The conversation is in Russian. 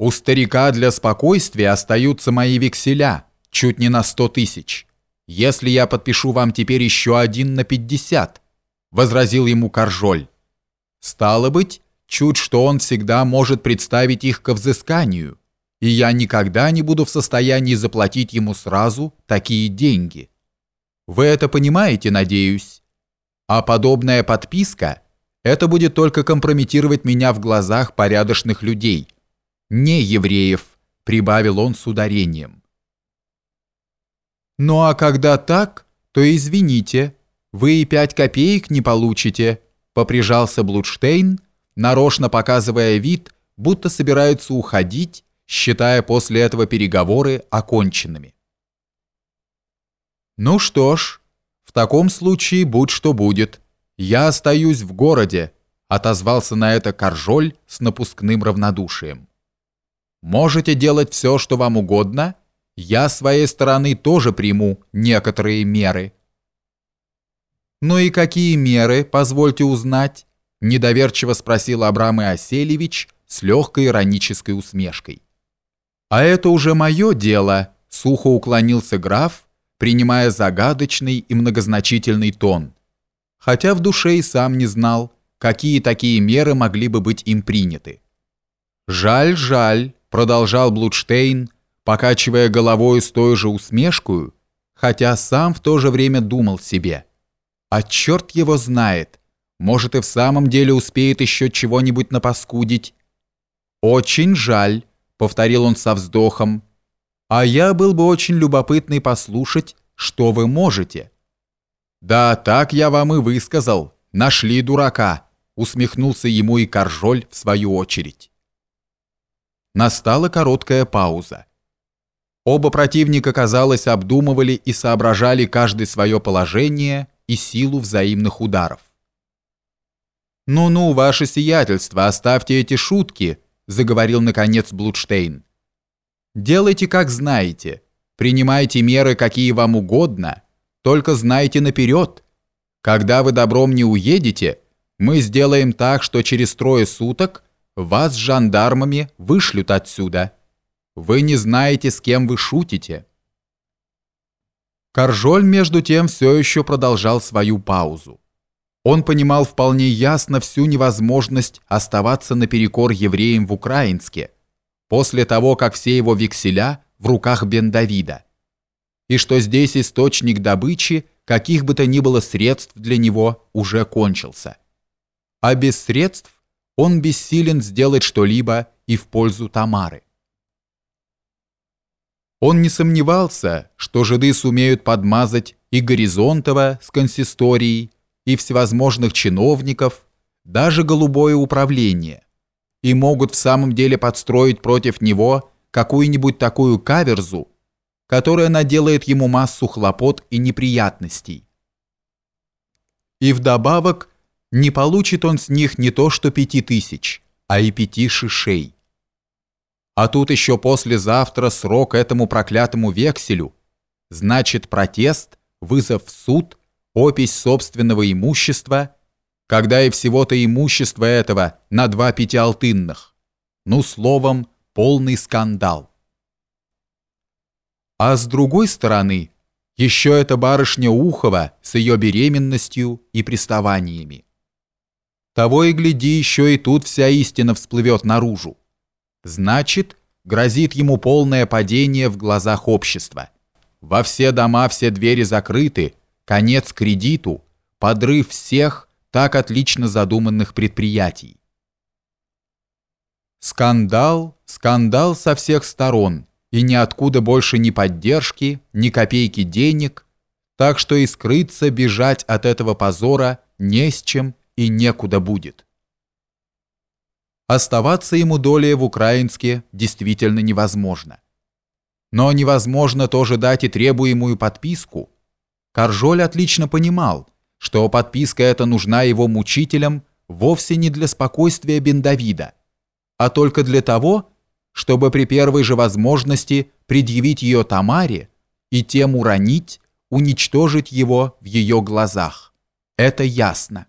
У старика для спокойствия остаются мои векселя, чуть не на сто тысяч. Если я подпишу вам теперь еще один на пятьдесят, возразил ему Коржоль. Стало быть, чуть что он всегда может представить их ко взысканию, и я никогда не буду в состоянии заплатить ему сразу такие деньги. Вы это понимаете, надеюсь? А подобная подписка – это будет только компрометировать меня в глазах порядочных людей, не евреев, прибавил он с ударением. Ну а когда так, то извините, вы и пять копеек не получите, поприжался Блудштейн, нарочно показывая вид, будто собирается уходить, считая после этого переговоры оконченными. «Ну что ж, в таком случае будь что будет. Я остаюсь в городе», — отозвался на это Коржоль с напускным равнодушием. «Можете делать все, что вам угодно. Я своей стороны тоже приму некоторые меры». «Ну и какие меры, позвольте узнать?» — недоверчиво спросил Абрам Иосельевич с легкой иронической усмешкой. «А это уже мое дело», — сухо уклонился граф, принимая загадочный и многозначительный тон, хотя в душе и сам не знал, какие такие меры могли бы быть им приняты. «Жаль, жаль», — продолжал Блудштейн, покачивая головой с той же усмешкой, хотя сам в то же время думал себе. «А черт его знает, может и в самом деле успеет еще чего-нибудь напаскудить». «Очень жаль», — повторил он со вздохом, а я был бы очень любопытный послушать, что вы можете. Да, так я вам и высказал. Нашли дурака, усмехнулся ему и Коржоль в свою очередь. Настала короткая пауза. Оба противника, казалось, обдумывали и соображали каждый свое положение и силу взаимных ударов. «Ну-ну, ваше сиятельство, оставьте эти шутки», — заговорил наконец Блудштейн. Делайте, как знаете. Принимайте меры, какие вам угодно. Только знайте наперед. Когда вы добром не уедете, мы сделаем так, что через трое суток вас с жандармами вышлют отсюда. Вы не знаете, с кем вы шутите». Коржоль, между тем, все еще продолжал свою паузу. Он понимал вполне ясно всю невозможность оставаться наперекор евреям в Украинске – после того, как все его векселя в руках Бен-Давида, и что здесь источник добычи, каких бы то ни было средств для него, уже кончился. А без средств он бессилен сделать что-либо и в пользу Тамары. Он не сомневался, что жиды сумеют подмазать и Горизонтова с консисторией, и всевозможных чиновников, даже голубое управление – и могут в самом деле подстроить против него какую-нибудь такую каверзу, которая наделает ему массу хлопот и неприятностей. И вдобавок не получит он с них не то что пяти тысяч, а и пяти шишей. А тут еще послезавтра срок этому проклятому векселю. Значит протест, вызов в суд, опись собственного имущества – когда и всего-то имущество этого на два пятиалтынных. Ну, словом, полный скандал. А с другой стороны, еще эта барышня Ухова с ее беременностью и приставаниями. Того и гляди, еще и тут вся истина всплывет наружу. Значит, грозит ему полное падение в глазах общества. Во все дома все двери закрыты, конец кредиту, подрыв всех, так отлично задуманных предприятий. Скандал, скандал со всех сторон, и ниоткуда больше ни поддержки, ни копейки денег, так что и скрыться, бежать от этого позора не с чем и некуда будет. Оставаться ему долей в Украинске действительно невозможно. Но невозможно тоже дать и требуемую подписку. Коржоль отлично понимал, что подписка эта нужна его мучителям вовсе не для спокойствия Бен-Давида, а только для того, чтобы при первой же возможности предъявить ее Тамаре и тем уронить, уничтожить его в ее глазах. Это ясно.